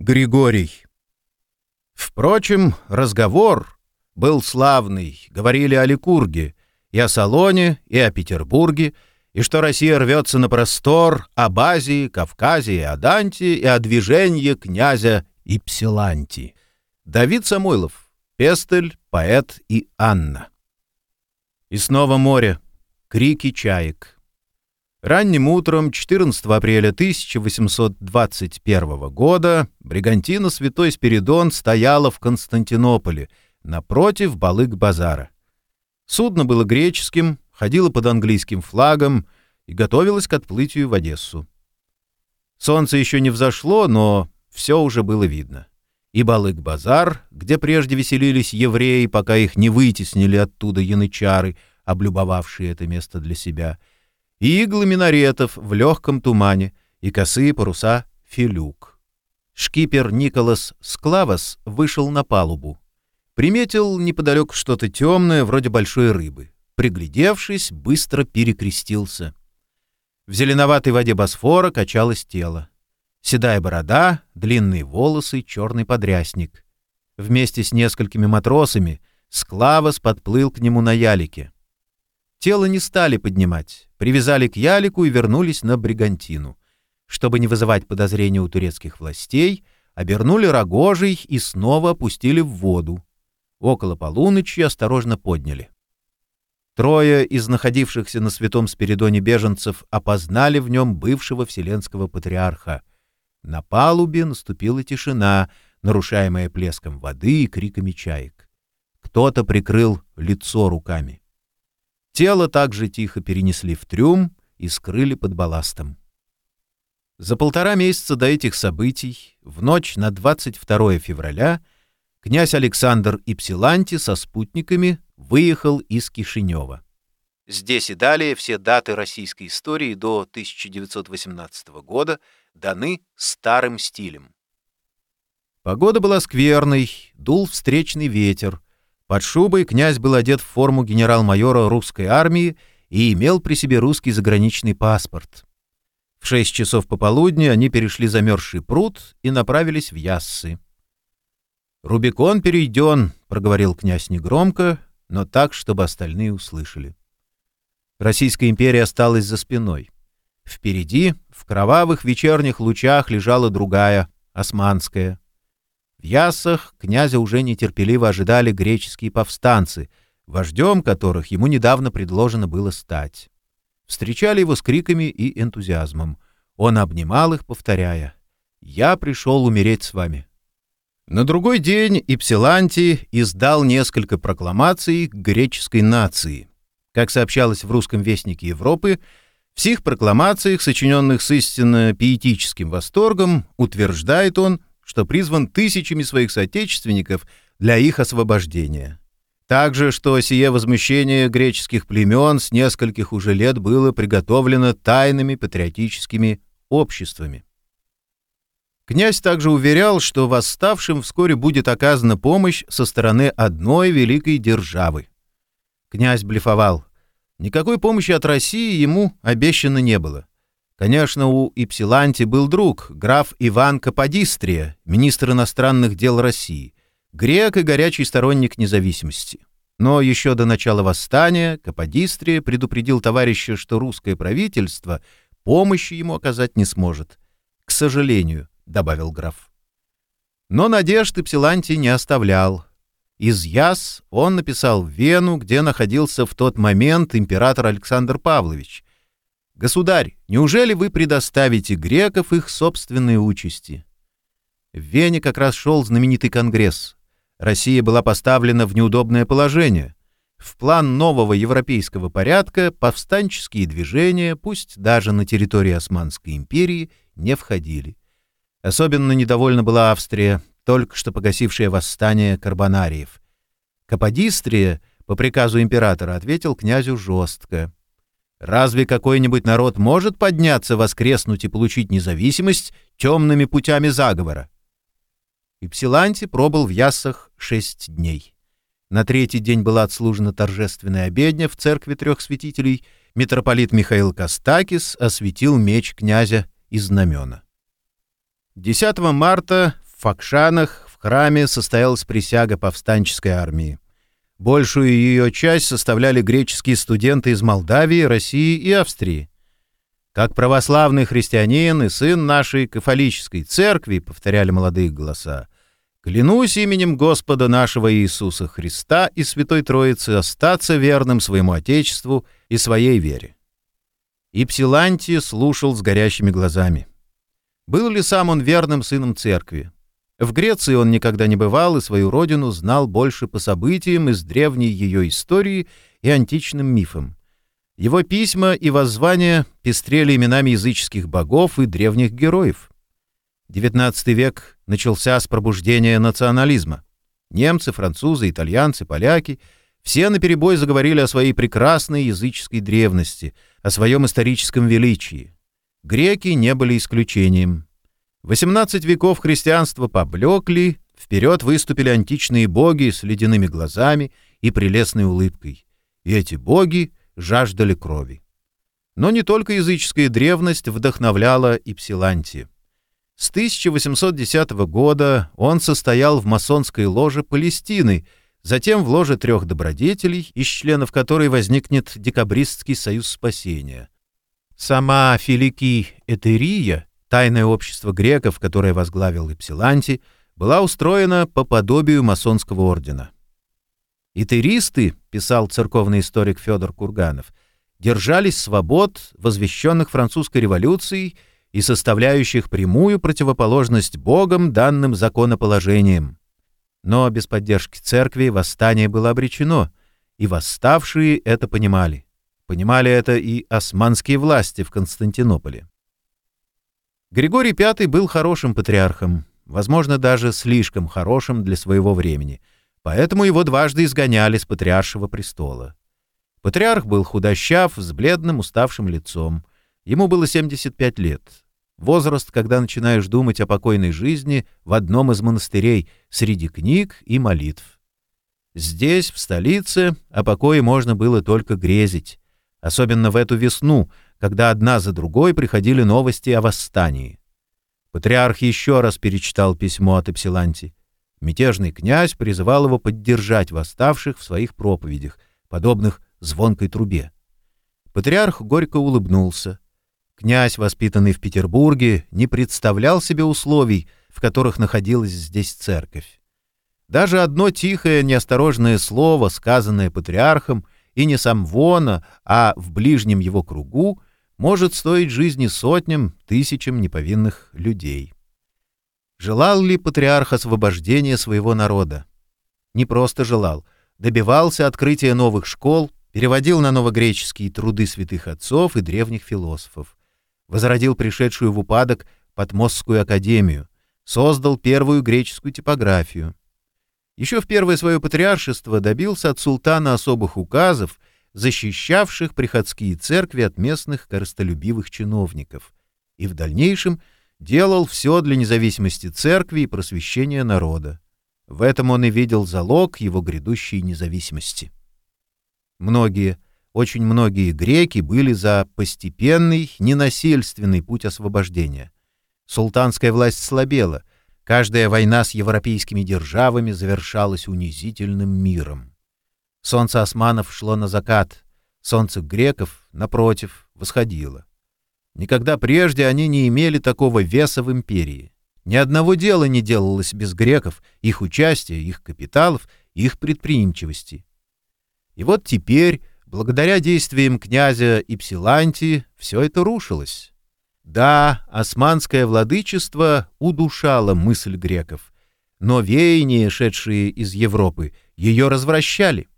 Григорий. Впрочем, разговор был славный, говорили о Ликурге, и о Салоне, и о Петербурге, и что Россия рвется на простор об Азии, Кавказе и Аданте, и о движении князя Ипсиланти. Давид Самойлов, Пестель, поэт и Анна. И снова море, крики чаек. Ранним утром 14 апреля 1821 года бригантина «Святой Спиридон» стояла в Константинополе, напротив Балык-базара. Судно было греческим, ходило под английским флагом и готовилось к отплытию в Одессу. Солнце еще не взошло, но все уже было видно. И Балык-базар, где прежде веселились евреи, пока их не вытеснили оттуда янычары, облюбовавшие это место для себя — иглы минаретов в легком тумане, и косые паруса филюк. Шкипер Николас Склавас вышел на палубу. Приметил неподалеку что-то темное, вроде большой рыбы. Приглядевшись, быстро перекрестился. В зеленоватой воде Босфора качалось тело. Седая борода, длинные волосы, черный подрясник. Вместе с несколькими матросами Склавас подплыл к нему на ялике. Тело не стали поднимать, привязали к ялику и вернулись на Бригантину. Чтобы не вызывать подозрения у турецких властей, обернули рогожей и снова опустили в воду. Около полуночи осторожно подняли. Трое из находившихся на Святом Спиридоне беженцев опознали в нем бывшего вселенского патриарха. На палубе наступила тишина, нарушаемая плеском воды и криками чаек. Кто-то прикрыл лицо руками. Тело также тихо перенесли в трюм и скрыли под балластом. За полтора месяца до этих событий, в ночь на 22 февраля, князь Александр Ипсиланти со спутниками выехал из Кишинева. Здесь и далее все даты российской истории до 1918 года даны старым стилем. Погода была скверной, дул встречный ветер — под шубой князь был одет в форму генерал-майора русской армии и имел при себе русский заграничный паспорт. В шесть часов пополудни они перешли замерзший пруд и направились в Яссы. «Рубикон перейден», — проговорил князь негромко, но так, чтобы остальные услышали. Российская империя осталась за спиной. Впереди, в кровавых вечерних лучах, лежала другая, османская. В Яссах князя уже нетерпеливо ожидали греческие повстанцы, вождем которых ему недавно предложено было стать. Встречали его с криками и энтузиазмом. Он обнимал их, повторяя «Я пришел умереть с вами». На другой день Ипсиланти издал несколько прокламаций греческой нации. Как сообщалось в русском вестнике Европы, в сих прокламациях, сочиненных с истинно пиетическим восторгом, утверждает он, что призван тысячами своих соотечественников для их освобождения. Также, что сие возмущение греческих племен с нескольких уже лет было приготовлено тайными патриотическими обществами. Князь также уверял, что восставшим вскоре будет оказана помощь со стороны одной великой державы. Князь блефовал. Никакой помощи от России ему обещано не было. Конечно, у Ипсиланти был друг, граф Иван Каподистрия, министр иностранных дел России, грек и горячий сторонник независимости. Но еще до начала восстания Каподистрия предупредил товарища, что русское правительство помощи ему оказать не сможет. «К сожалению», — добавил граф. Но надежд Ипсиланти не оставлял. Из Яс он написал в Вену, где находился в тот момент император Александр Павлович — «Государь, неужели вы предоставите греков их собственной участи?» В Вене как раз шел знаменитый конгресс. Россия была поставлена в неудобное положение. В план нового европейского порядка повстанческие движения, пусть даже на территории Османской империи, не входили. Особенно недовольна была Австрия, только что погасившая восстание карбонариев. Каподистрия, по приказу императора, ответил князю жестко — Разве какой-нибудь народ может подняться, воскреснуть и получить независимость темными путями заговора? Ипсиланти пробыл в Яссах шесть дней. На третий день была отслужена торжественная обедня в церкви трех святителей. Митрополит Михаил Костакис осветил меч князя и знамена. 10 марта в Факшанах в храме состоялась присяга повстанческой армии. Большую ее часть составляли греческие студенты из Молдавии, России и Австрии. «Как православный христианин и сын нашей кафолической церкви», — повторяли молодые голоса, «клянусь именем Господа нашего Иисуса Христа и Святой Троицы остаться верным своему Отечеству и своей вере». И Псилантий слушал с горящими глазами. Был ли сам он верным сыном церкви? В Греции он никогда не бывал и свою родину знал больше по событиям из древней ее истории и античным мифам. Его письма и воззвания пестрели именами языческих богов и древних героев. XIX век начался с пробуждения национализма. Немцы, французы, итальянцы, поляки — все наперебой заговорили о своей прекрасной языческой древности, о своем историческом величии. Греки не были исключением. 18 веков христианства поблекли, вперед выступили античные боги с ледяными глазами и прелестной улыбкой. И эти боги жаждали крови. Но не только языческая древность вдохновляла и Псиланти. С 1810 года он состоял в масонской ложе Палестины, затем в ложе трех добродетелей, из членов которой возникнет Декабристский союз спасения. Сама Филики Этерия Тайное общество греков, которое возглавил Ипсиланти, была устроена по подобию масонского ордена. «Итеристы», — писал церковный историк Федор Курганов, держались свобод, возвещенных французской революцией и составляющих прямую противоположность Богом данным законоположениям. Но без поддержки церкви восстание было обречено, и восставшие это понимали. Понимали это и османские власти в Константинополе. Григорий V был хорошим патриархом, возможно, даже слишком хорошим для своего времени, поэтому его дважды изгоняли с патриаршего престола. Патриарх был худощав, с бледным, уставшим лицом. Ему было 75 лет. Возраст, когда начинаешь думать о покойной жизни в одном из монастырей среди книг и молитв. Здесь, в столице, о покое можно было только грезить, особенно в эту весну — когда одна за другой приходили новости о восстании. Патриарх еще раз перечитал письмо от Эпсиланти. Мятежный князь призывал его поддержать восставших в своих проповедях, подобных звонкой трубе. Патриарх горько улыбнулся. Князь, воспитанный в Петербурге, не представлял себе условий, в которых находилась здесь церковь. Даже одно тихое, неосторожное слово, сказанное патриархом, и не сам Вона, а в ближнем его кругу, может стоить жизни сотням, тысячам неповинных людей. Желал ли патриарх освобождения своего народа? Не просто желал, добивался открытия новых школ, переводил на новогреческие труды святых отцов и древних философов, возродил пришедшую в упадок Потмосскую академию, создал первую греческую типографию. Еще в первое свое патриаршество добился от султана особых указов — защищавших приходские церкви от местных корыстолюбивых чиновников, и в дальнейшем делал все для независимости церкви и просвещения народа. В этом он и видел залог его грядущей независимости. Многие, очень многие греки были за постепенный, ненасильственный путь освобождения. Султанская власть слабела, каждая война с европейскими державами завершалась унизительным миром. Солнце османов шло на закат, солнце греков, напротив, восходило. Никогда прежде они не имели такого веса в империи. Ни одного дела не делалось без греков, их участия, их капиталов, их предприимчивости. И вот теперь, благодаря действиям князя Ипсилантии, все это рушилось. Да, османское владычество удушало мысль греков, но веяния, шедшие из Европы, ее развращали.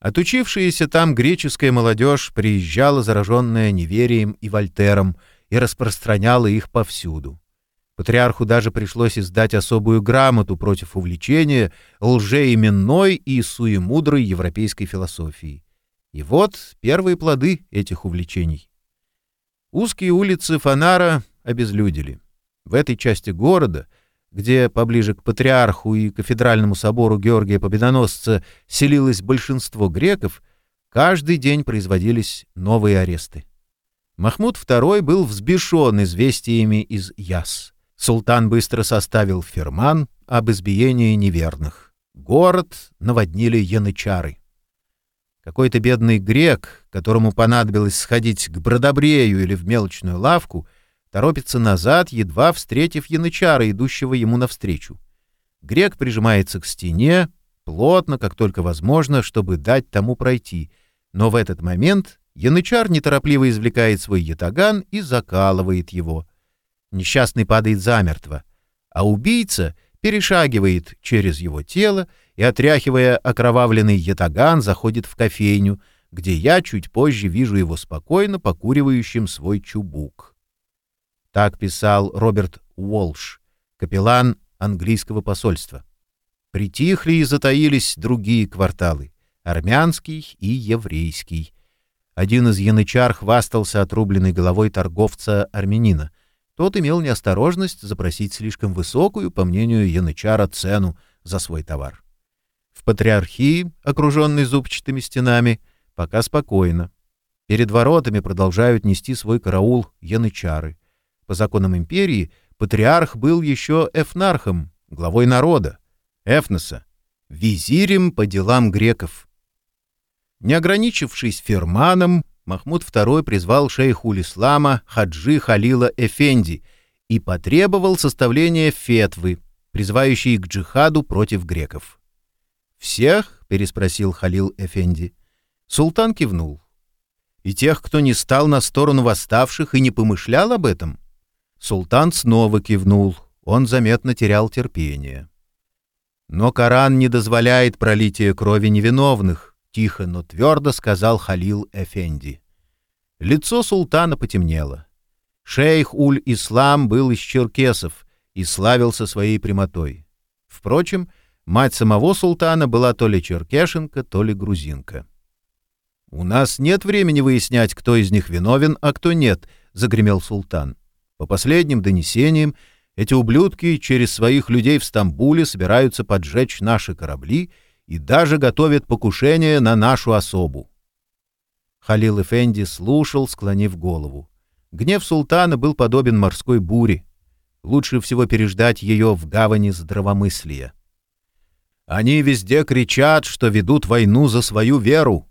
Отучившаяся там греческая молодежь приезжала, зараженная неверием и Вольтером, и распространяла их повсюду. Патриарху даже пришлось издать особую грамоту против увлечения лжеименной и суемудрой европейской философии. И вот первые плоды этих увлечений. Узкие улицы Фонара обезлюдили. В этой части города — где поближе к патриарху и кафедральному собору Георгия Победоносца селилось большинство греков, каждый день производились новые аресты. Махмуд II был взбешен известиями из Яс. Султан быстро составил ферман об избиении неверных. Город наводнили янычары. Какой-то бедный грек, которому понадобилось сходить к бродобрею или в мелочную лавку, торопится назад, едва встретив янычара, идущего ему навстречу. Грек прижимается к стене, плотно, как только возможно, чтобы дать тому пройти, но в этот момент янычар неторопливо извлекает свой ятаган и закалывает его. Несчастный падает замертво, а убийца перешагивает через его тело и, отряхивая окровавленный ятаган, заходит в кофейню, где я чуть позже вижу его спокойно покуривающим свой чубук. Так писал Роберт Уолш, капеллан английского посольства. Притихли и затаились другие кварталы — армянский и еврейский. Один из янычар хвастался отрубленной головой торговца-армянина. Тот имел неосторожность запросить слишком высокую, по мнению янычара, цену за свой товар. В патриархии, окруженной зубчатыми стенами, пока спокойно. Перед воротами продолжают нести свой караул янычары. По законам империи патриарх был еще эфнархом, главой народа, Эфноса, визирем по делам греков. Не ограничившись ферманом, Махмуд II призвал шейху ислама Хаджи Халила Эфенди и потребовал составления фетвы, призывающей к джихаду против греков. «Всех?» — переспросил Халил Эфенди. Султан кивнул. «И тех, кто не стал на сторону восставших и не помышлял об этом?» Султан снова кивнул. Он заметно терял терпение. «Но Коран не дозволяет пролития крови невиновных», — тихо, но твердо сказал Халил Эфенди. Лицо султана потемнело. Шейх Уль-Ислам был из черкесов и славился своей прямотой. Впрочем, Мать самого султана была то ли черкешенка, то ли грузинка. «У нас нет времени выяснять, кто из них виновен, а кто нет», — загремел султан. «По последним донесениям, эти ублюдки через своих людей в Стамбуле собираются поджечь наши корабли и даже готовят покушение на нашу особу». Халил Эфенди слушал, склонив голову. Гнев султана был подобен морской буре. Лучше всего переждать ее в гавани здравомыслия. Они везде кричат, что ведут войну за свою веру.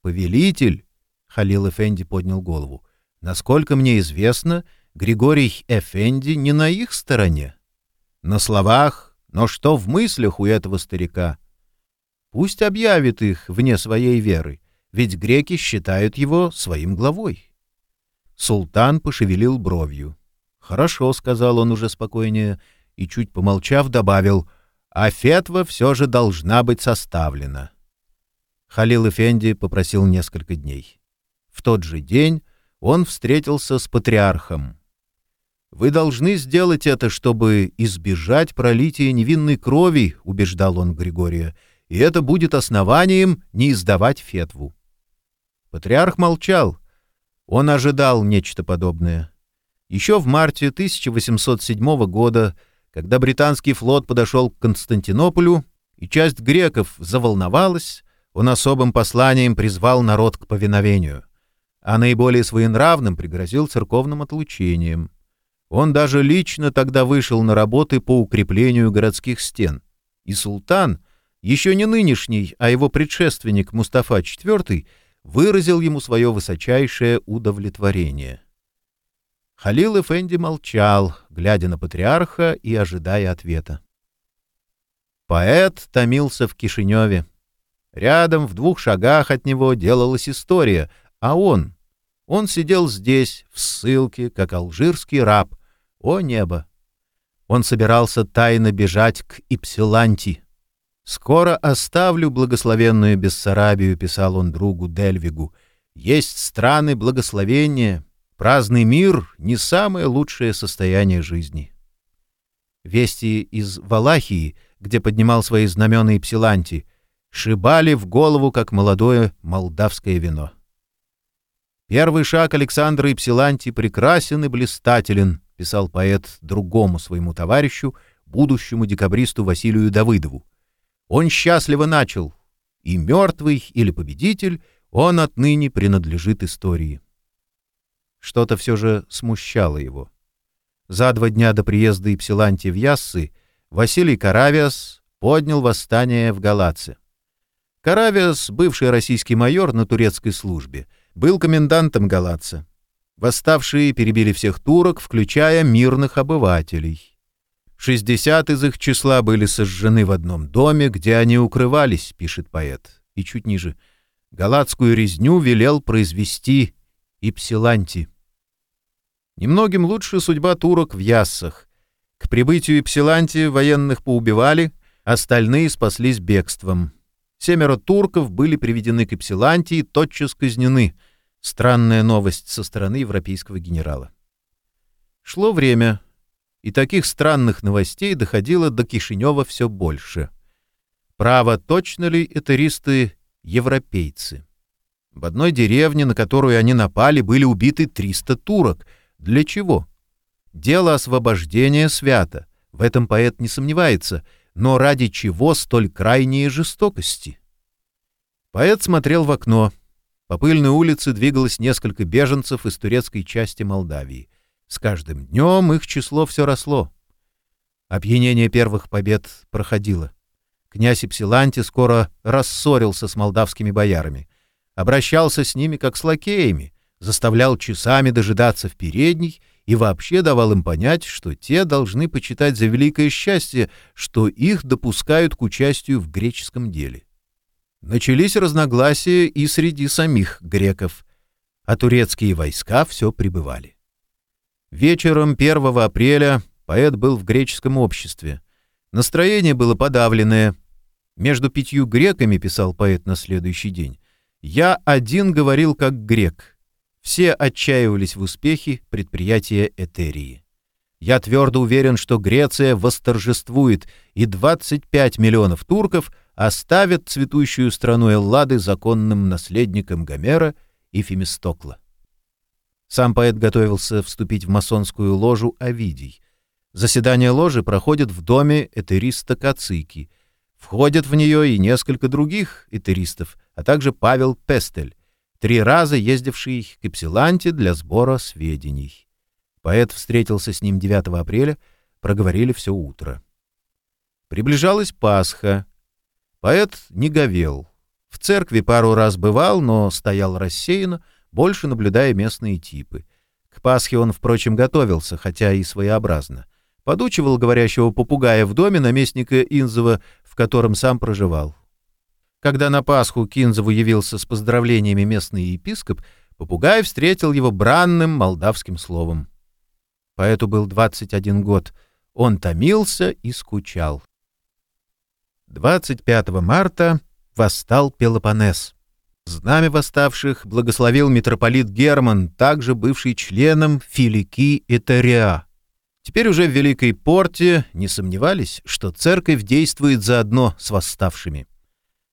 Повелитель, Халил Эфенди поднял голову, насколько мне известно, Григорий Эфенди не на их стороне. На словах, но что в мыслях у этого старика? Пусть объявит их вне своей веры, ведь греки считают его своим главой. Султан пошевелил бровью. «Хорошо», — сказал он уже спокойнее, и, чуть помолчав, добавил — а фетва все же должна быть составлена. Халил Эфенди попросил несколько дней. В тот же день он встретился с патриархом. «Вы должны сделать это, чтобы избежать пролития невинной крови», — убеждал он Григория, «и это будет основанием не издавать фетву». Патриарх молчал. Он ожидал нечто подобное. Еще в марте 1807 года когда британский флот подошел к Константинополю, и часть греков заволновалась, он особым посланием призвал народ к повиновению, а наиболее своенравным пригрозил церковным отлучением. Он даже лично тогда вышел на работы по укреплению городских стен, и султан, еще не нынешний, а его предшественник Мустафа IV, выразил ему свое высочайшее удовлетворение. Халил Эфенди молчал, глядя на патриарха и ожидая ответа. Поэт томился в Кишиневе. Рядом, в двух шагах от него, делалась история, а он... Он сидел здесь, в ссылке, как алжирский раб. О небо! Он собирался тайно бежать к Ипсиланти. «Скоро оставлю благословенную Бессарабию», — писал он другу Дельвигу. «Есть страны благословения, Праздный мир — не самое лучшее состояние жизни. Вести из Валахии, где поднимал свои знамена и псиланти, шибали в голову, как молодое молдавское вино. «Первый шаг Александра Ипсиланти прекрасен и блистателен», — писал поэт другому своему товарищу, будущему декабристу Василию Давыдову. «Он счастливо начал, и мертвый или победитель, он отныне принадлежит истории». Что-то все же смущало его. За два дня до приезда Ипсиланти в Яссы Василий Каравиас поднял восстание в Галаце. Каравиас, бывший российский майор на турецкой службе, был комендантом Галаца. Восставшие перебили всех турок, включая мирных обывателей. 60 из их числа были сожжены в одном доме, где они укрывались, пишет поэт. И чуть ниже. Галатскую резню велел произвести Ипсиланти. Немногим лучше судьба турок в Яссах. К прибытию Ипсиланти военных поубивали, остальные спаслись бегством. Семеро турков были приведены к Ипсиланти и тотчас казнены. Странная новость со стороны европейского генерала. Шло время, и таких странных новостей доходило до Кишинева все больше. Право, точно ли этеристы европейцы? В одной деревне, на которую они напали, были убиты 300 турок. Для чего? Дело освобождения свято. В этом поэт не сомневается. Но ради чего столь крайние жестокости? Поэт смотрел в окно. По пыльной улице двигалось несколько беженцев из турецкой части Молдавии. С каждым днем их число все росло. Опьянение первых побед проходило. Князь Ипсиланти скоро рассорился с молдавскими боярами. Обращался с ними как с лакеями, заставлял часами дожидаться в передней и вообще давал им понять, что те должны почитать за великое счастье, что их допускают к участию в греческом деле. Начались разногласия и среди самих греков, а турецкие войска все прибывали. Вечером 1 апреля поэт был в греческом обществе. Настроение было подавленное. Между пятью греками, писал поэт на следующий день, я один говорил как грек. Все отчаивались в успехе предприятия Этерии. Я твердо уверен, что Греция восторжествует, и 25 миллионов турков оставят цветущую страну Эллады законным наследником Гомера и Фемистокла. Сам поэт готовился вступить в масонскую ложу Овидий. Заседание ложи проходит в доме этериста Кацики. Входят в нее и несколько других этеристов, а также Павел Пестель, три раза ездивший к Эпсиланте для сбора сведений. Поэт встретился с ним 9 апреля, проговорили все утро. Приближалась Пасха. Поэт не говел. В церкви пару раз бывал, но стоял рассеянно, больше наблюдая местные типы. К Пасхе он, впрочем, готовился, хотя и своеобразно. Подучивал говорящего попугая в доме наместника Инзова, в котором сам проживал. Когда на Пасху к Инзову явился с поздравлениями местный епископ, попугай встретил его бранным молдавским словом. Поэту был 21 год. Он томился и скучал. 25 марта восстал Пелопонес. Знамя восставших благословил митрополит Герман, также бывший членом Филики и Тариа. Теперь уже в Великой Порте не сомневались, что церковь действует заодно с восставшими.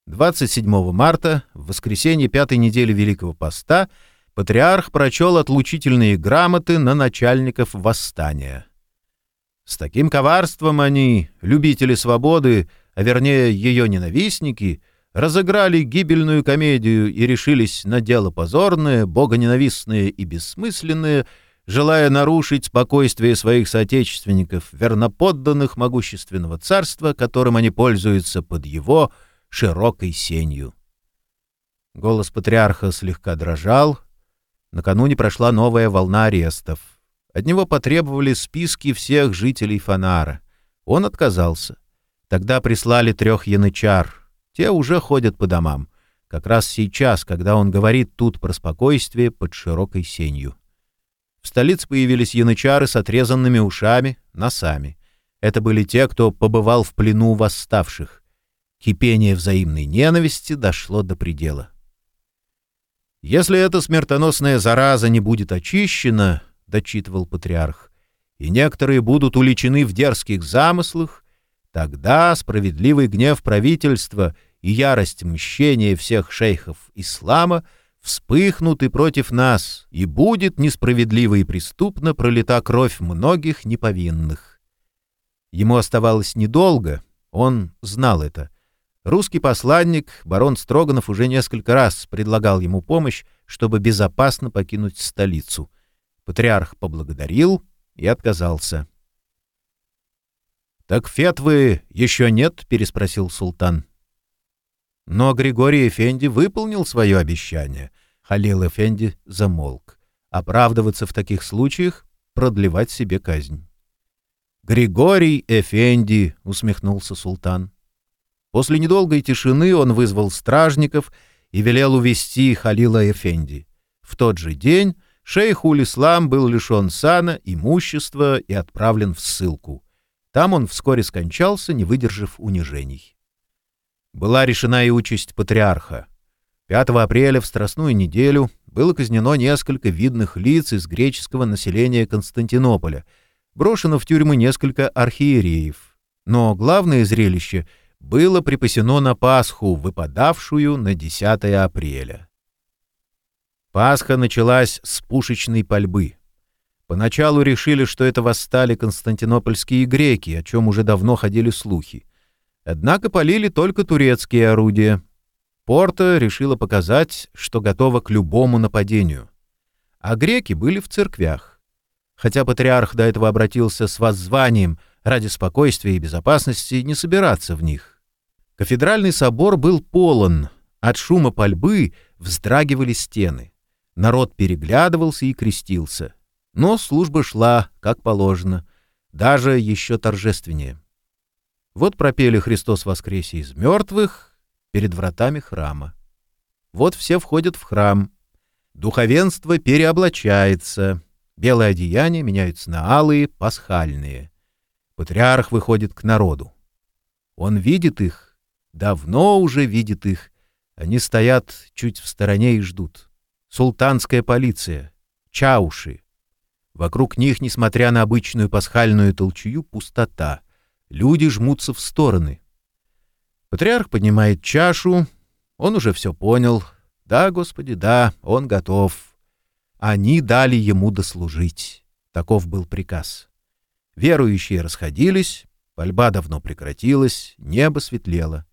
27 марта, в воскресенье пятой недели Великого Поста, патриарх прочел отлучительные грамоты на начальников восстания. С таким коварством они, любители свободы, а вернее ее ненавистники — разыграли гибельную комедию и решились на дело позорное, богоненавистное и бессмысленное, желая нарушить спокойствие своих соотечественников, верноподданных могущественного царства, которым они пользуются под его широкой сенью. Голос патриарха слегка дрожал. Накануне прошла новая волна арестов. От него потребовали списки всех жителей Фанара. Он отказался. Тогда прислали трех янычар — те уже ходят по домам. Как раз сейчас, когда он говорит тут про спокойствие под широкой сенью. В столице появились янычары с отрезанными ушами, носами. Это были те, кто побывал в плену восставших. Кипение взаимной ненависти дошло до предела. «Если эта смертоносная зараза не будет очищена, — дочитывал патриарх, — и некоторые будут уличены в дерзких замыслах, Тогда справедливый гнев правительства и ярость мщения всех шейхов ислама вспыхнут и против нас, и будет несправедливо и преступно пролита кровь многих неповинных. Ему оставалось недолго, он знал это. Русский посланник, барон Строганов, уже несколько раз предлагал ему помощь, чтобы безопасно покинуть столицу. Патриарх поблагодарил и отказался. «Так фетвы еще нет?» — переспросил султан. Но Григорий Эфенди выполнил свое обещание. Халил Эфенди замолк. Оправдываться в таких случаях — продлевать себе казнь. «Григорий Эфенди!» — усмехнулся султан. После недолгой тишины он вызвал стражников и велел увести Халила Эфенди. В тот же день шейх Улислам был лишен сана, имущества и отправлен в ссылку. Там он вскоре скончался, не выдержав унижений. Была решена и участь патриарха. 5 апреля в Страстную неделю было казнено несколько видных лиц из греческого населения Константинополя, брошено в тюрьмы несколько архиереев. Но главное зрелище было припасено на Пасху, выпадавшую на 10 апреля. Пасха началась с пушечной пальбы. Поначалу решили, что это восстали константинопольские греки, о чем уже давно ходили слухи. Однако полили только турецкие орудия. Порта решила показать, что готова к любому нападению. А греки были в церквях. Хотя патриарх до этого обратился с воззванием ради спокойствия и безопасности не собираться в них. Кафедральный собор был полон, от шума пальбы вздрагивали стены. Народ переглядывался и крестился — но служба шла, как положено, даже еще торжественнее. Вот пропели «Христос воскресе из мертвых» перед вратами храма. Вот все входят в храм. Духовенство переоблачается. Белые одеяния меняются на алые, пасхальные. Патриарх выходит к народу. Он видит их, давно уже видит их. Они стоят чуть в стороне и ждут. Султанская полиция, чауши, Вокруг них, несмотря на обычную пасхальную толчую, пустота. Люди жмутся в стороны. Патриарх поднимает чашу. Он уже все понял. Да, Господи, да, он готов. Они дали ему дослужить. Таков был приказ. Верующие расходились, пальба давно прекратилась, небо светлело.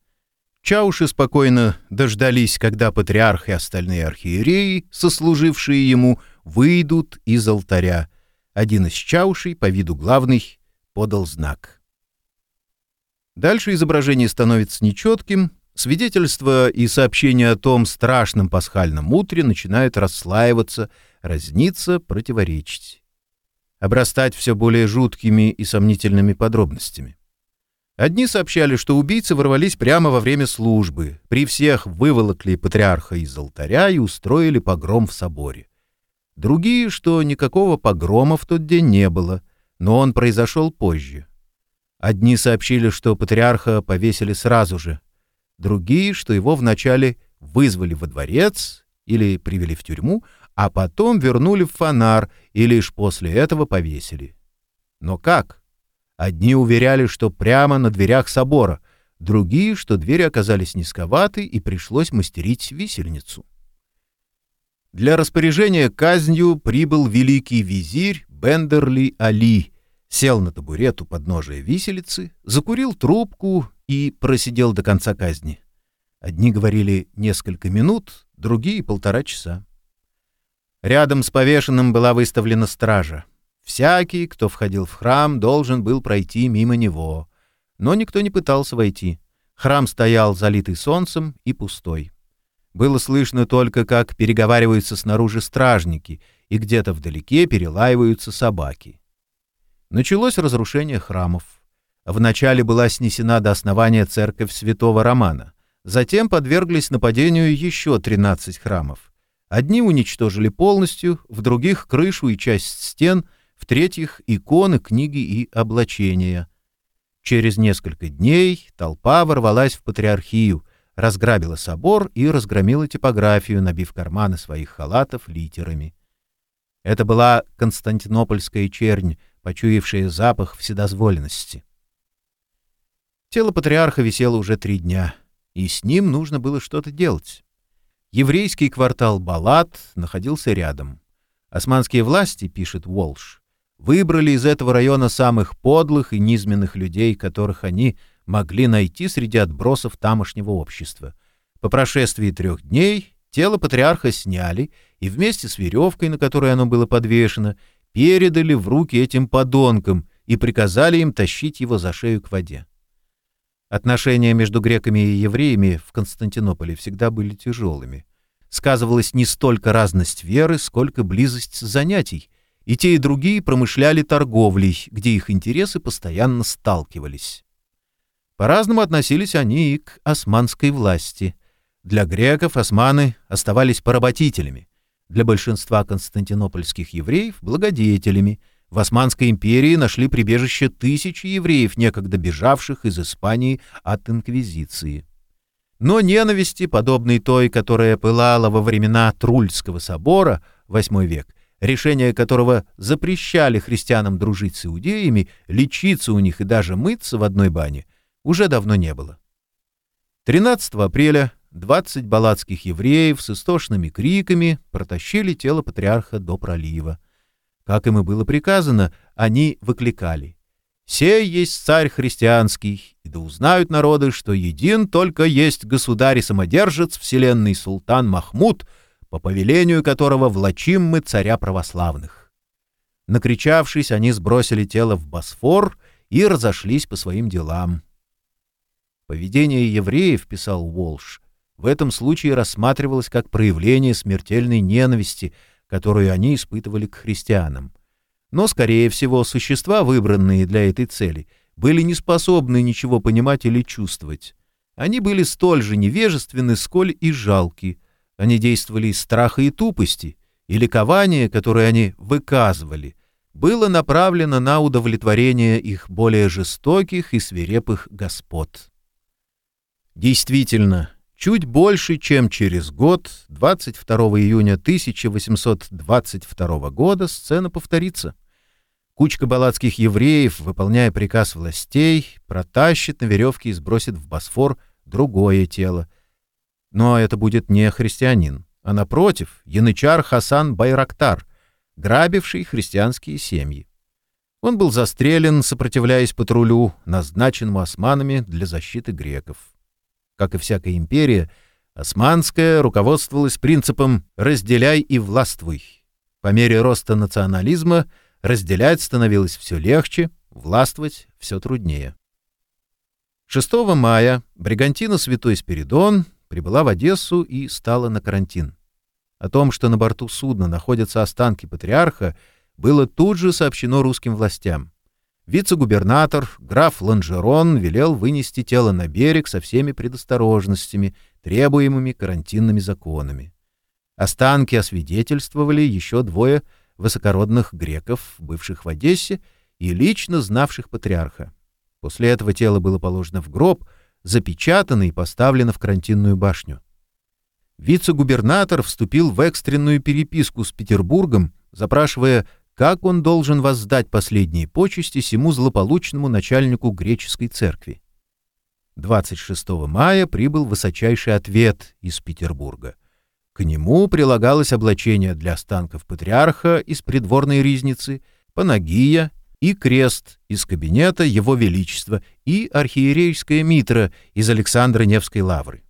Чауши спокойно дождались, когда патриарх и остальные архиереи, сослужившие ему, выйдут из алтаря. Один из чаушей, по виду главный, подал знак. Дальше изображение становится нечетким, свидетельства и сообщения о том страшном пасхальном утре начинают расслаиваться, разниться, противоречить. Обрастать все более жуткими и сомнительными подробностями. Одни сообщали, что убийцы ворвались прямо во время службы, при всех выволокли патриарха из алтаря и устроили погром в соборе. Другие, что никакого погрома в тот день не было, но он произошел позже. Одни сообщили, что патриарха повесили сразу же, другие, что его вначале вызвали во дворец или привели в тюрьму, а потом вернули в фонар и лишь после этого повесили. Но как? Одни уверяли, что прямо на дверях собора, другие, что двери оказались низковаты и пришлось мастерить висельницу. Для распоряжения казнью прибыл великий визирь Бендерли Али, сел на табурет у подножия виселицы, закурил трубку и просидел до конца казни. Одни говорили несколько минут, другие — полтора часа. Рядом с повешенным была выставлена стража. Всякий, кто входил в храм, должен был пройти мимо него. Но никто не пытался войти. Храм стоял залитый солнцем и пустой. Было слышно только, как переговариваются снаружи стражники, и где-то вдалеке перелаиваются собаки. Началось разрушение храмов. Вначале была снесена до основания церковь святого Романа. Затем подверглись нападению еще 13 храмов. Одни уничтожили полностью, в других — крышу и часть стен, в третьих — иконы, книги и облачения. Через несколько дней толпа ворвалась в патриархию, разграбила собор и разгромила типографию, набив карманы своих халатов литерами. Это была константинопольская чернь, почуявшая запах вседозволенности. Тело патриарха висело уже три дня, и с ним нужно было что-то делать. Еврейский квартал Балат находился рядом. Османские власти, пишет Уолш, выбрали из этого района самых подлых и низменных людей, которых они могли найти среди отбросов тамошнего общества. По прошествии трех дней тело патриарха сняли и вместе с веревкой, на которой оно было подвешено, передали в руки этим подонкам и приказали им тащить его за шею к воде. Отношения между греками и евреями в Константинополе всегда были тяжелыми. Сказывалась не столько разность веры, сколько близость занятий, и те и другие промышляли торговлей, где их интересы постоянно сталкивались. По-разному относились они и к османской власти. Для греков османы оставались поработителями, для большинства константинопольских евреев — благодетелями. В Османской империи нашли прибежище тысячи евреев, некогда бежавших из Испании от Инквизиции. Но ненависти, подобной той, которая пылала во времена Трульского собора, VIII век, решения которого запрещали христианам дружить с иудеями, лечиться у них и даже мыться в одной бане — уже давно не было. 13 апреля 20 баладских евреев с истошными криками протащили тело патриарха до пролива. Как им и было приказано, они выкликали «Сей есть царь христианский, и да узнают народы, что един только есть государь и самодержец, вселенный султан Махмуд, по повелению которого влачим мы царя православных». Накричавшись, они сбросили тело в Босфор и разошлись по своим делам. Поведение евреев, писал Уолш, в этом случае рассматривалось как проявление смертельной ненависти, которую они испытывали к христианам. Но, скорее всего, существа, выбранные для этой цели, были не способны ничего понимать или чувствовать. Они были столь же невежественны, сколь и жалки. Они действовали из страха и тупости, и ликование, которое они выказывали, было направлено на удовлетворение их более жестоких и свирепых господ. Действительно, чуть больше, чем через год, 22 июня 1822 года, сцена повторится. Кучка баладских евреев, выполняя приказ властей, протащит на веревке и сбросит в Босфор другое тело. Но это будет не христианин, а, напротив, янычар Хасан Байрактар, грабивший христианские семьи. Он был застрелен, сопротивляясь патрулю, назначенному османами для защиты греков. Как и всякая империя, османская руководствовалась принципом «разделяй и властвуй». По мере роста национализма разделять становилось все легче, властвовать все труднее. 6 мая Бригантина Святой Спиридон прибыла в Одессу и стала на карантин. О том, что на борту судна находятся останки патриарха, было тут же сообщено русским властям. Вице-губернатор, граф Ланжерон, велел вынести тело на берег со всеми предосторожностями, требуемыми карантинными законами. Останки освидетельствовали еще двое высокородных греков, бывших в Одессе и лично знавших патриарха. После этого тело было положено в гроб, запечатано и поставлено в карантинную башню. Вице-губернатор вступил в экстренную переписку с Петербургом, запрашивая как он должен воздать последние почести сему злополучному начальнику греческой церкви. 26 мая прибыл высочайший ответ из Петербурга. К нему прилагалось облачение для останков патриарха из придворной ризницы, панагия и крест из кабинета Его Величества и архиерейская митра из Александра Невской лавры.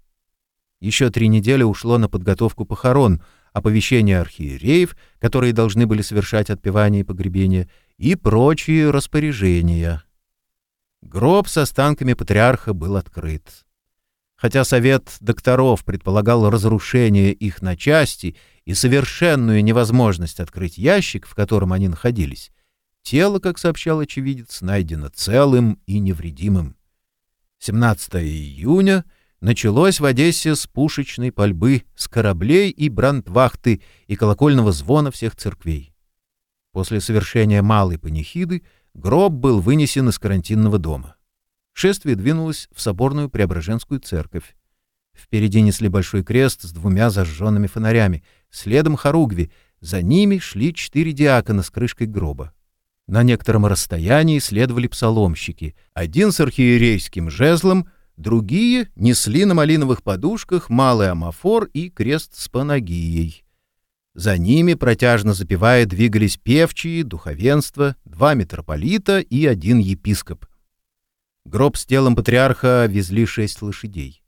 Еще три недели ушло на подготовку похорон — оповещение архиереев, которые должны были совершать отпевание и погребение, и прочие распоряжения. Гроб с останками патриарха был открыт. Хотя совет докторов предполагал разрушение их на части и совершенную невозможность открыть ящик, в котором они находились, тело, как сообщал очевидец, найдено целым и невредимым. 17 июня — началось в Одессе с пушечной пальбы, с кораблей и брандвахты и колокольного звона всех церквей. После совершения малой панихиды гроб был вынесен из карантинного дома. Шествие двинулось в соборную Преображенскую церковь. Впереди несли большой крест с двумя зажженными фонарями, следом хоругви, за ними шли четыре диакона с крышкой гроба. На некотором расстоянии следовали псаломщики, один с архиерейским жезлом — Другие несли на малиновых подушках малый амафор и крест с панагией. За ними, протяжно запевая, двигались певчие, духовенство, два митрополита и один епископ. Гроб с телом патриарха везли шесть лошадей.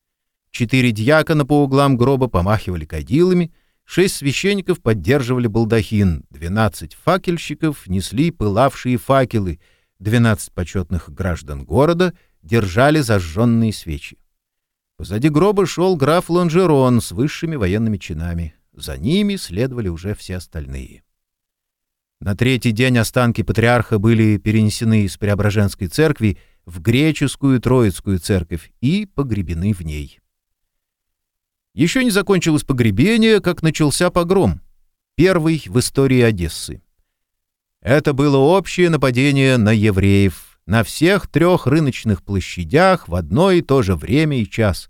Четыре дьякона по углам гроба помахивали кадилами, Шесть священников поддерживали балдахин, двенадцать факельщиков несли пылавшие факелы, двенадцать почетных граждан города держали зажженные свечи. Позади гроба шел граф Лонжерон с высшими военными чинами. За ними следовали уже все остальные. На третий день останки патриарха были перенесены из Преображенской церкви в греческую Троицкую церковь и погребены в ней. Еще не закончилось погребение, как начался погром. Первый в истории Одессы. Это было общее нападение на евреев на всех трех рыночных площадях в одно и то же время и час.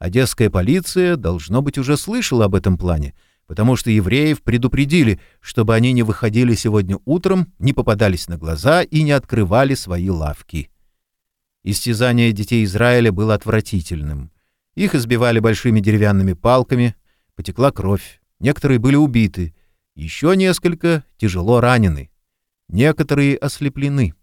Одесская полиция, должно быть, уже слышала об этом плане, потому что евреев предупредили, чтобы они не выходили сегодня утром, не попадались на глаза и не открывали свои лавки. Истязание детей Израиля было отвратительным. Их избивали большими деревянными палками, потекла кровь, некоторые были убиты, еще несколько тяжело ранены, некоторые ослеплены.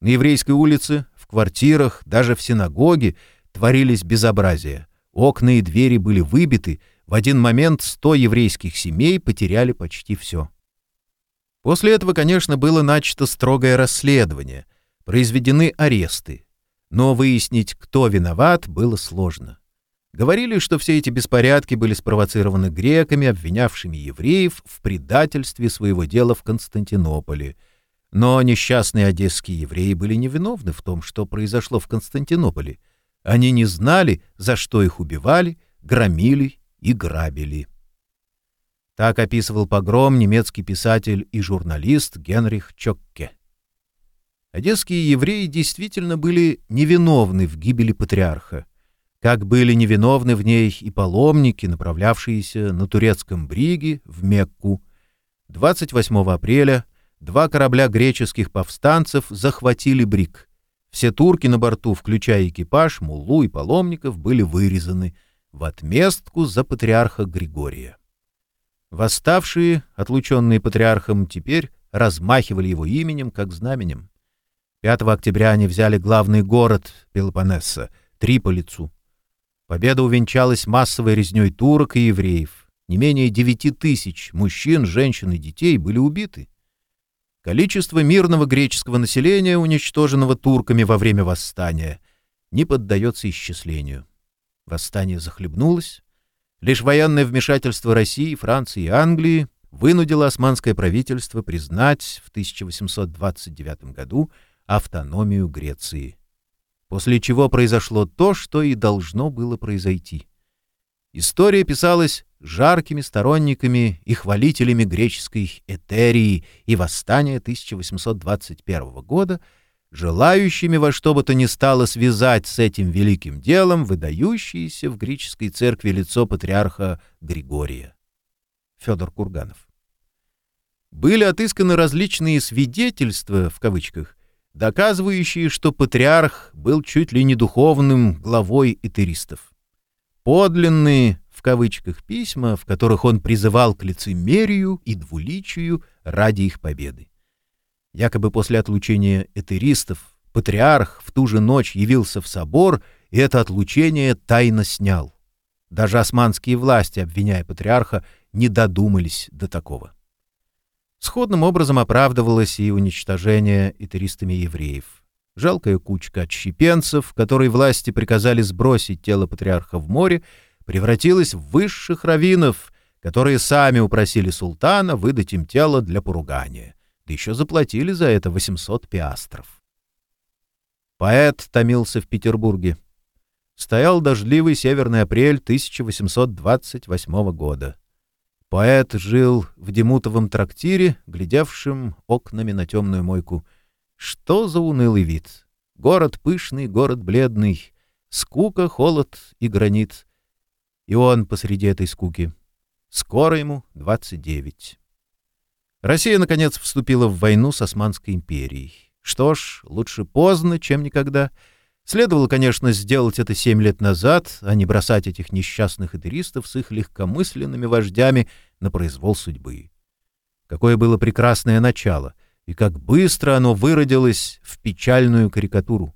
На еврейской улице, в квартирах, даже в синагоге творились безобразия. Окна и двери были выбиты, в один момент сто еврейских семей потеряли почти все. После этого, конечно, было начато строгое расследование, произведены аресты, но выяснить, кто виноват, было сложно. Говорили, что все эти беспорядки были спровоцированы греками, обвинявшими евреев в предательстве своего дела в Константинополе. Но несчастные одесские евреи были невиновны в том, что произошло в Константинополе. Они не знали, за что их убивали, громили и грабили. Так описывал погром немецкий писатель и журналист Генрих Чокке. Одесские евреи действительно были невиновны в гибели патриарха, как были невиновны в ней и паломники, направлявшиеся на турецком бриге в Мекку. 28 апреля два корабля греческих повстанцев захватили бриг. Все турки на борту, включая экипаж, муллу и паломников, были вырезаны в отместку за патриарха Григория. Восставшие, отлученные патриархом, теперь размахивали его именем, как знаменем. 5 октября они взяли главный город Пелопоннеса, Триполицу. Победа увенчалась массовой резней турок и евреев. Не менее девяти тысяч мужчин, женщин и детей были убиты. Количество мирного греческого населения, уничтоженного турками во время восстания, не поддается исчислению. Восстание захлебнулось. Лишь военное вмешательство России, Франции и Англии вынудило османское правительство признать в 1829 году автономию Греции. После чего произошло то, что и должно было произойти. История писалась жаркими сторонниками и хвалителями греческой этерии и восстания 1821 года, желающими во что бы то ни стало связать с этим великим делом выдающееся в греческой церкви лицо патриарха Григория. Федор Курганов. Были отысканы различные «свидетельства», в кавычках, доказывающие, что патриарх был чуть ли не духовным главой этеристов. Подлинные, в кавычках, письма, в которых он призывал к лицемерию и двуличию ради их победы. Якобы после отлучения этеристов патриарх в ту же ночь явился в собор и это отлучение тайно снял. Даже османские власти, обвиняя патриарха, не додумались до такого. Сходным образом оправдывалось и уничтожение итеристами евреев. Жалкая кучка отщепенцев, которой власти приказали сбросить тело патриарха в море, превратилась в высших раввинов, которые сами упросили султана выдать им тело для поругания, да еще заплатили за это 800 пиастров. Поэт томился в Петербурге. Стоял дождливый северный апрель 1828 года. Поэт жил в Демутовом трактире, глядевшем окнами на темную мойку. Что за унылый вид! Город пышный, город бледный, скука, холод и гранит. И он посреди этой скуки. Скоро ему 29. Россия, наконец, вступила в войну с Османской империей. Что ж, лучше поздно, чем никогда — Следовало, конечно, сделать это семь лет назад, а не бросать этих несчастных этеристов с их легкомысленными вождями на произвол судьбы. Какое было прекрасное начало, и как быстро оно выродилось в печальную карикатуру.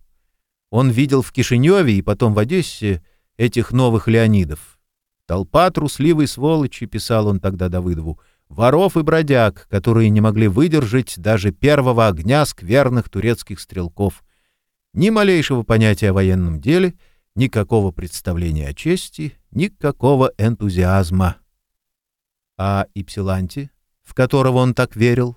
Он видел в Кишиневе и потом в Одессе этих новых Леонидов. Толпа трусливой сволочи, писал он тогда Давыдову, воров и бродяг, которые не могли выдержать даже первого огня скверных турецких стрелков. Ни малейшего понятия о военном деле, никакого представления о чести, никакого энтузиазма. А Ипсиланти, в которого он так верил?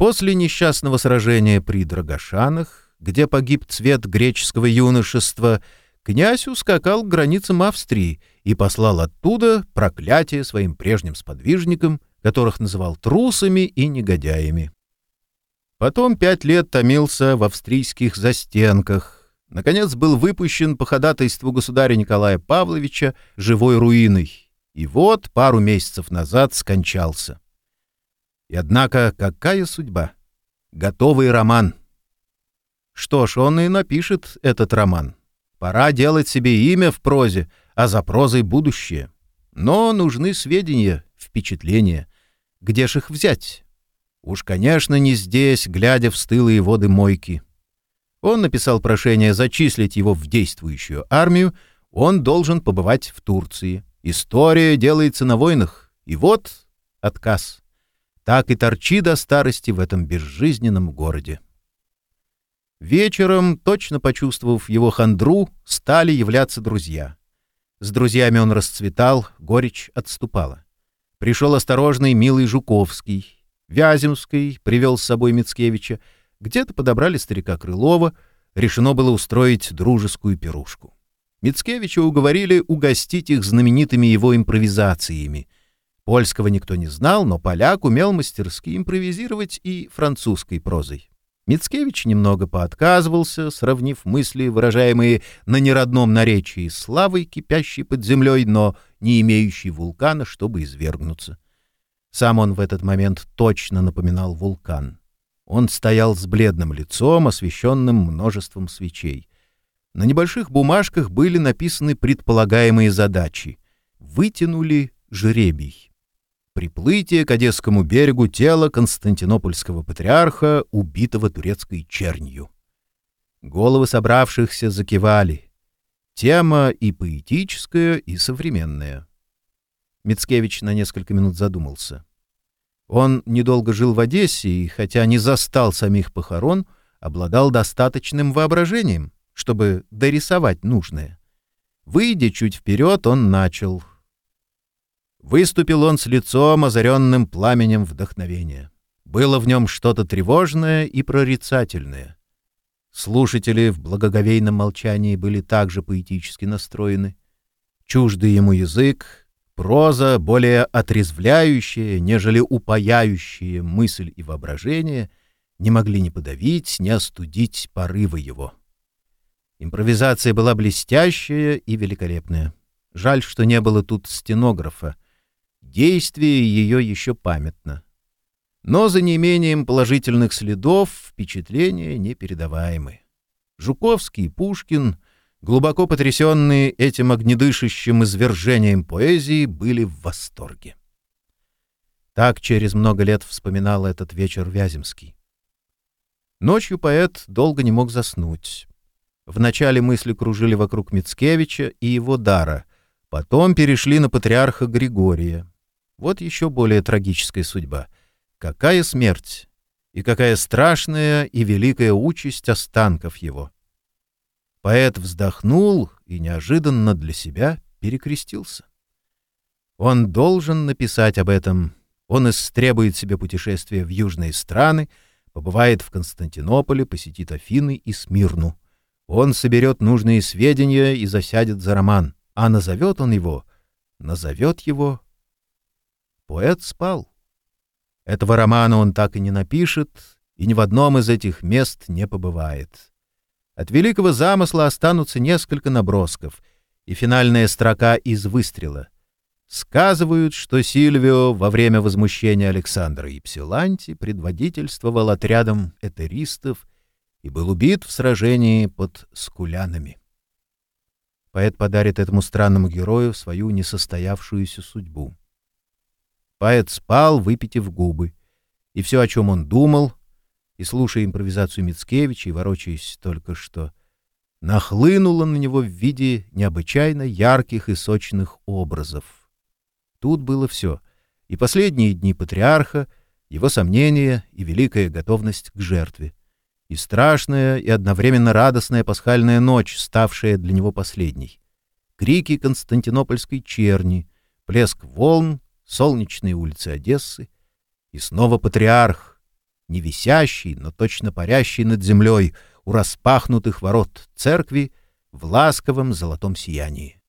После несчастного сражения при Драгошанах, где погиб цвет греческого юношества, князь ускакал к границам Австрии и послал оттуда проклятие своим прежним сподвижникам, которых называл трусами и негодяями. Потом пять лет томился в австрийских застенках. Наконец был выпущен по ходатайству государя Николая Павловича живой руиной. И вот пару месяцев назад скончался. И однако какая судьба? Готовый роман. Что ж, он и напишет этот роман. Пора делать себе имя в прозе, а за прозой будущее. Но нужны сведения, впечатления. Где ж их взять? Уж, конечно, не здесь, глядя в стылые воды мойки. Он написал прошение зачислить его в действующую армию, он должен побывать в Турции. История делается на войнах, и вот отказ. Так и торчи до старости в этом безжизненном городе. Вечером, точно почувствовав его хандру, стали являться друзья. С друзьями он расцветал, горечь отступала. Пришел осторожный, милый Жуковский. Вяземский привел с собой Мицкевича. Где-то подобрали старика Крылова. Решено было устроить дружескую пирушку. Мицкевича уговорили угостить их знаменитыми его импровизациями. Польского никто не знал, но поляк умел мастерски импровизировать и французской прозой. Мицкевич немного поотказывался, сравнив мысли, выражаемые на неродном наречии, славой, кипящей под землей, но не имеющей вулкана, чтобы извергнуться. Сам он в этот момент точно напоминал вулкан. Он стоял с бледным лицом, освещенным множеством свечей. На небольших бумажках были написаны предполагаемые задачи. Вытянули жребий приплытие к Одесскому берегу тела константинопольского патриарха, убитого турецкой чернью. Головы собравшихся закивали. Тема и поэтическая, и современная. Мицкевич на несколько минут задумался. Он недолго жил в Одессе и, хотя не застал самих похорон, обладал достаточным воображением, чтобы дорисовать нужное. Выйдя чуть вперед, он начал — Выступил он с лицом, озаренным пламенем вдохновения. Было в нем что-то тревожное и прорицательное. Слушатели в благоговейном молчании были также поэтически настроены. Чуждый ему язык, проза, более отрезвляющая, нежели упаяющая мысль и воображение, не могли не подавить, не остудить порывы его. Импровизация была блестящая и великолепная. Жаль, что не было тут стенографа, Действие ее еще памятно. Но за неимением положительных следов впечатления непередаваемы. Жуковский и Пушкин, глубоко потрясенные этим огнедышащим извержением поэзии, были в восторге. Так через много лет вспоминал этот вечер Вяземский. Ночью поэт долго не мог заснуть. Вначале мысли кружили вокруг Мицкевича и его дара, потом перешли на патриарха Григория. Вот еще более трагическая судьба. Какая смерть! И какая страшная и великая участь останков его! Поэт вздохнул и неожиданно для себя перекрестился. Он должен написать об этом. Он истребует себе путешествие в южные страны, побывает в Константинополе, посетит Афины и Смирну. Он соберет нужные сведения и засядет за роман. А назовет он его, назовет его Поэт спал. Этого романа он так и не напишет, и ни в одном из этих мест не побывает. От великого замысла останутся несколько набросков, и финальная строка из выстрела. Сказывают, что Сильвио во время возмущения Александра Ипсиланти предводительствовал отрядом этеристов и был убит в сражении под Скулянами. Поэт подарит этому странному герою свою несостоявшуюся судьбу. Поэт спал, выпитив губы. И все, о чем он думал, и слушая импровизацию Мицкевича, и ворочаясь только что, нахлынуло на него в виде необычайно ярких и сочных образов. Тут было все — и последние дни патриарха, его сомнения и великая готовность к жертве, и страшная и одновременно радостная пасхальная ночь, ставшая для него последней, крики константинопольской черни, плеск волн, солнечные улицы Одессы, и снова патриарх, не висящий, но точно парящий над землей у распахнутых ворот церкви в ласковом золотом сиянии.